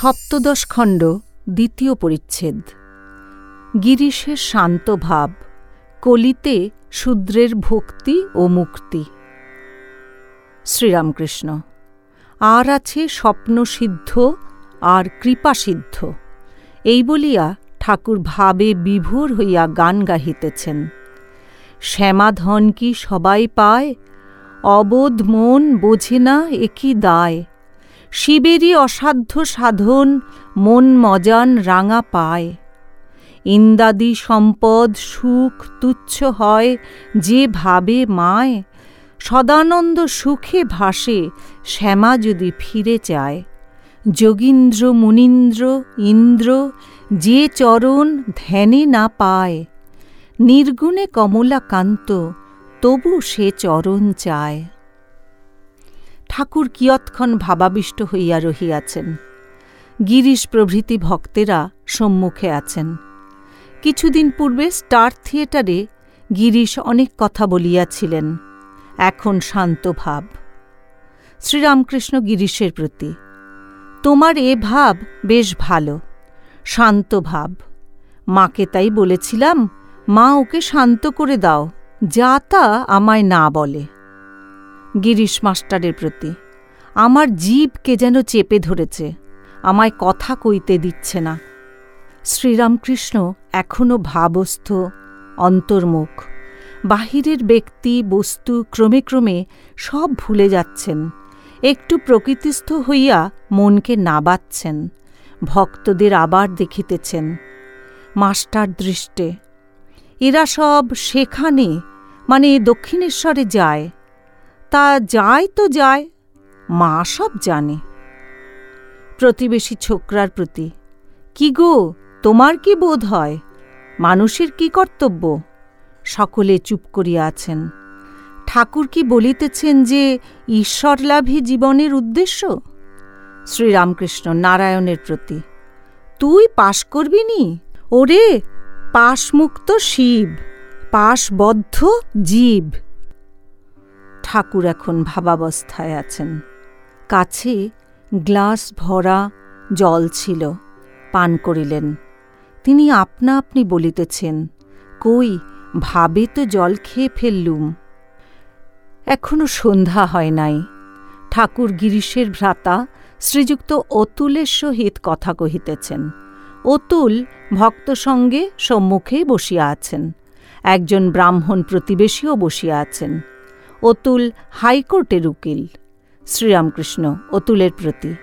সপ্তদশ খণ্ড, দ্বিতীয় পরিচ্ছেদ। গিরিশের শান্ত ভাব, কলিতে শূদ্রের ভক্তি ও মুক্তি। শ্রীরামকৃষ্ণ, আর আছে স্বপ্নসিদ্ধ আর কৃপাসিদ্ধ এই বলিয়া ঠাকুর ভাবে বিভোর হইয়া গান গাহিতেছেন। শ্যামাধন কি সবাই পায়? অবোধ মন বোঝে না একই দায়? শিবেরই অসাধ্য সাধন মন মজান রাঙা পায়। ইন্দাদি সম্পদ সুখ তুচ্ছ হয় যে ভাবে মায়। সদানন্দ সুখে ভাসে শ্যামা যদি ফিরে চায়। যোগীন্দ্র, মুনীন্দ্র, ইন্দ্র যে চরণ ধ্যানে না পায়। নির্গুণে কমলাকান্ত তবু সে চরণ চায়। ঠাকুর কিয়ৎক্ষণ ভাবাবিষ্ট হইয়া রহিয়াছেন। গিরিশ প্রভৃতি ভক্তেরা সম্মুখে আছেন। কিছুদিন পূর্বে স্টার থিয়েটারে গিরিশ অনেক কথা বলিয়াছিলেন। এখন শান্ত ভাব। শ্রীরামকৃষ্ণ গিরিশের প্রতি, তোমার এ ভাব বেশ ভালো, শান্ত ভাব। মাকে তাই বলেছিলাম, মা ওকে শান্ত করে দাও, যা তা আমায় না বলে। গিরিশ মাস্টারের প্রতি। আমার জীবকে যেন চেপে ধরেছে, আমায় কথা কইতে দিচ্ছে না। শ্রীরামকৃষ্ণ এখনও ভাবস্থ, অন্তর্মুখ। বাহিরের ব্যক্তি, বস্তু ক্রমে ক্রমে সব ভুলে যাচ্ছেন। একটু প্রকৃতিস্থ হইয়া মনকে নাবাচ্ছেন, ভক্তদের আবার দেখিতেছেন। মাস্টার দৃষ্টে, এরা সব সেখানে মানে দক্ষিণেশ্বরে যায়। তা যায় তো যায়, মা সব জানে। প্রতিবেশী ছোকরার প্রতি, কি গো, তোমার কি বোধ হয়? মানুষের কি কর্তব্য? সকলে চুপ করিয়া আছেন। ঠাকুর কি বলিতেছেন যে ঈশ্বরলাভী জীবনের উদ্দেশ্য? শ্রীরামকৃষ্ণ নারায়ণের প্রতি, তুই পাশ করবি নি? ওরে, পাশমুক্ত শিব, পাশবদ্ধ জীব। ঠাকুর এখন ভাবাবস্থায় আছেন। কাছে গ্লাস ভরা জল ছিল, পান করিলেন। তিনি আপনা আপনি বলিতেছেন, কই, ভাবে তো জল খেয়ে ফেললুম। এখনও সন্ধ্যা হয় নাই। ঠাকুর গিরিশের ভ্রাতা শ্রীযুক্ত অতুলের সহিত কথা কহিতেছেন। অতুল ভক্ত সঙ্গে সম্মুখেই বসিয়া আছেন। একজন ব্রাহ্মণ প্রতিবেশীও বসিয়া আছেন। অতুল হাইকোর্টের উকিল। শ্রীরামকৃষ্ণ, অতুলের প্রতি।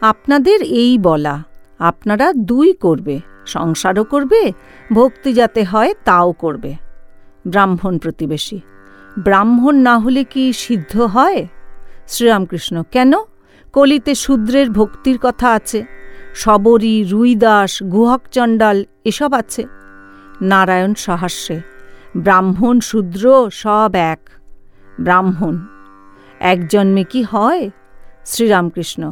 আপনাদের এই বলা, আপনারা দুই করবে, সংসারও করবে, ভক্তি যাতে হয় তাও করবে। ব্রাহ্মণ প্রতিবেশী, ব্রাহ্মণ না হলে কি সিদ্ধ হয়? শ্রীরামকৃষ্ণ, কেন? কলিতে শূদ্রের ভক্তির কথা আছে, শবরী, রুইদাস, গুহক চণ্ডাল, এসব আছে। নারায়ণ সহাস্যে, ব্রাহ্মণ, শূদ্র সব এক। ব্রাহ্মণ। এক জন্মে কি হয়? শ্রীরামকৃষ্ণ,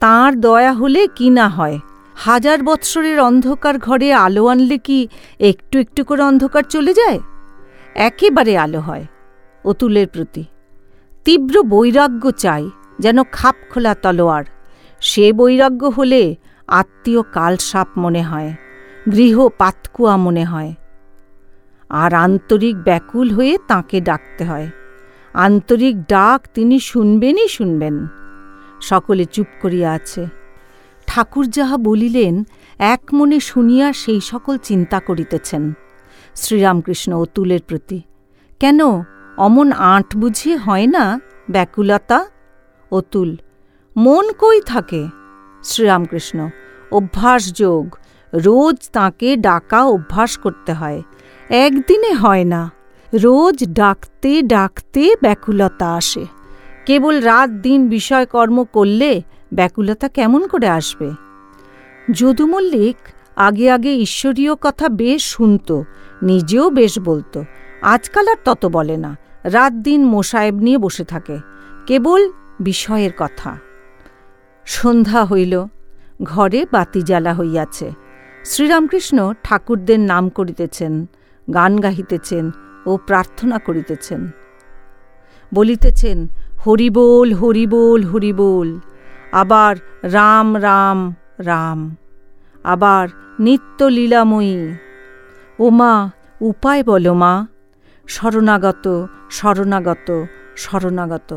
তাঁর দয়া হলে কি না হয়? হাজার বৎসরের অন্ধকার ঘরে আলো আনলে কি একটু একটু করে অন্ধকার চলে যায়? একেবারে আলো হয়, অতুলের প্রতি। তীব্র বৈরাগ্য চাই যেন খাপ খোলা তলোয়ার। সে বৈরাগ্য হলে আত্মীয় কালসাপ মনে হয়, গৃহ পাতকুয়া মনে হয়। আর আন্তরিক ব্যাকুল হয়ে তাকে ডাকতে হয়। আন্তরিক ডাক তিনি শুনবেনই শুনবেন। সকলে চুপ করিয়া আছে। ঠাকুর যাহা বলিলেন, এক মনে শুনিয়া সেই সকল চিন্তা করিতেছেন। শ্রীরামকৃষ্ণ অতুলের প্রতি, কেন অমন আঁট বুঝিয়ে হয় না ব্যাকুলতা? অতুল মন কই থাকে? শ্রীরামকৃষ্ণ অভ্যাসযোগ রোজ তাকে ডাকা অভ্যাস করতে হয়, একদিনে হয় না। রোজ ডাকতে ডাকতে ব্যাকুলতা আসে। কেবল রাত দিন বিষয়কর্ম করলে ব্যাকুলতা কেমন করে আসবে? যদু মল্লিক আগে আগে ঈশ্বরীয় কথা বেশ শুনত, নিজেও বেশ বলতো। আজকাল আর তত বলে না, রাত দিন মোসায়েব নিয়ে বসে থাকে, কেবল বিষয়ের কথা। সন্ধ্যা হইল, ঘরে বাতি জ্বালা হইয়াছে। শ্রীরামকৃষ্ণ ঠাকুরদের নাম করিতেছেন, গান গাহিতেছেন ও প্রার্থনা করিতেছেন। বলিতেছেন, হরিবোল হরিবোল হরিবোল, আবার রাম রাম রাম, আবার নিত্য লীলাময়ী। ও মা উপায় বলো মা, শরণাগত শরণাগত শরণাগত।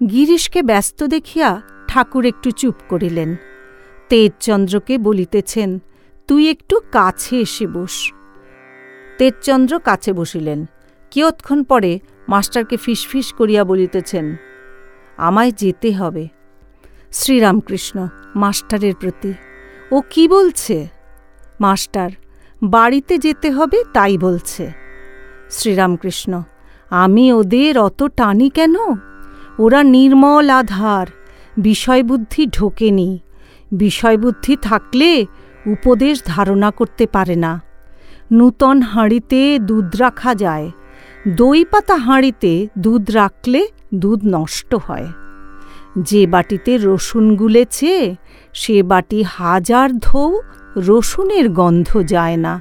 গিরিশকে ব্যস্ত দেখিয়া ঠাকুর একটু চুপ করিলেন। তেজচন্দ্রকে বলিতেছেন, তুই একটু কাছে এসে বস। তেজচন্দ্র কাছে বসিলেন। কিয়ৎক্ষণ পরে মাস্টারকে ফিসফিস করিয়া বলিতেছেন, আমায় যেতে হবে। শ্রীরামকৃষ্ণ, মাস্টারের প্রতি, ও কি বলছে? মাস্টার, বাড়িতে যেতে হবে তাই বলছে। শ্রীরামকৃষ্ণ, আমি ওদের অত টানি কেন? ওরা নির্মল আধার, বিষয়বুদ্ধি ঢোকেনি। বিষয়বুদ্ধি থাকলে উপদেশ ধারণা করতে পারে না। নূতন হাঁড়িতে দুধ রাখা যায়। দই পাতা হাঁড়িতে দুধ রাখলে দুধ নষ্ট হয়। যে বাটিতে রসুন গুলেছে, সে বাটি হাজার ধৌ রসুনের গন্ধ যায় না।